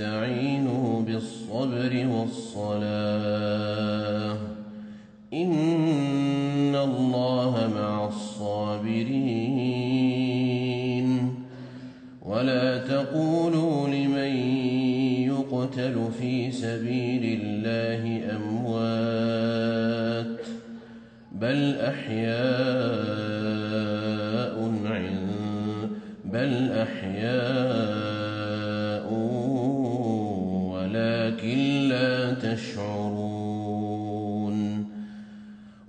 آمنوا استعينوا بالصبر والصلاة. إن الله مع الصابرين. ولا تقولوا لمن يقتل في سبيل الله أموات بل أحياء عند بل أحياء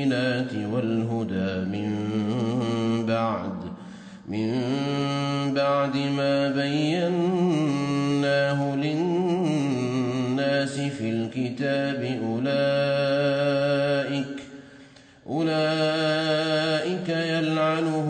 البينات والهدى من بعد من بعد ما بيناه للناس في الكتاب أولئك أولئك يلعنهم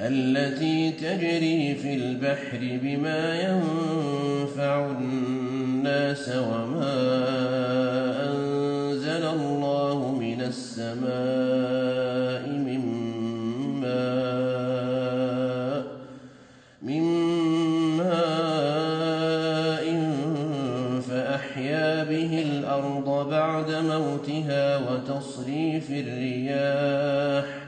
التي تجري في البحر بما ينفع الناس وما أنزل الله من السماء فأحيا به الأرض بعد موتها وتصريف الرياح.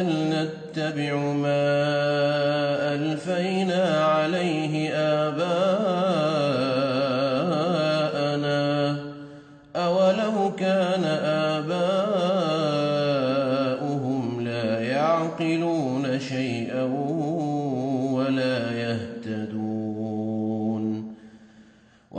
بل نتبع ما ألفينا عليه آباءنا أولو كان آباؤهم لا يعقلون شيئا ولا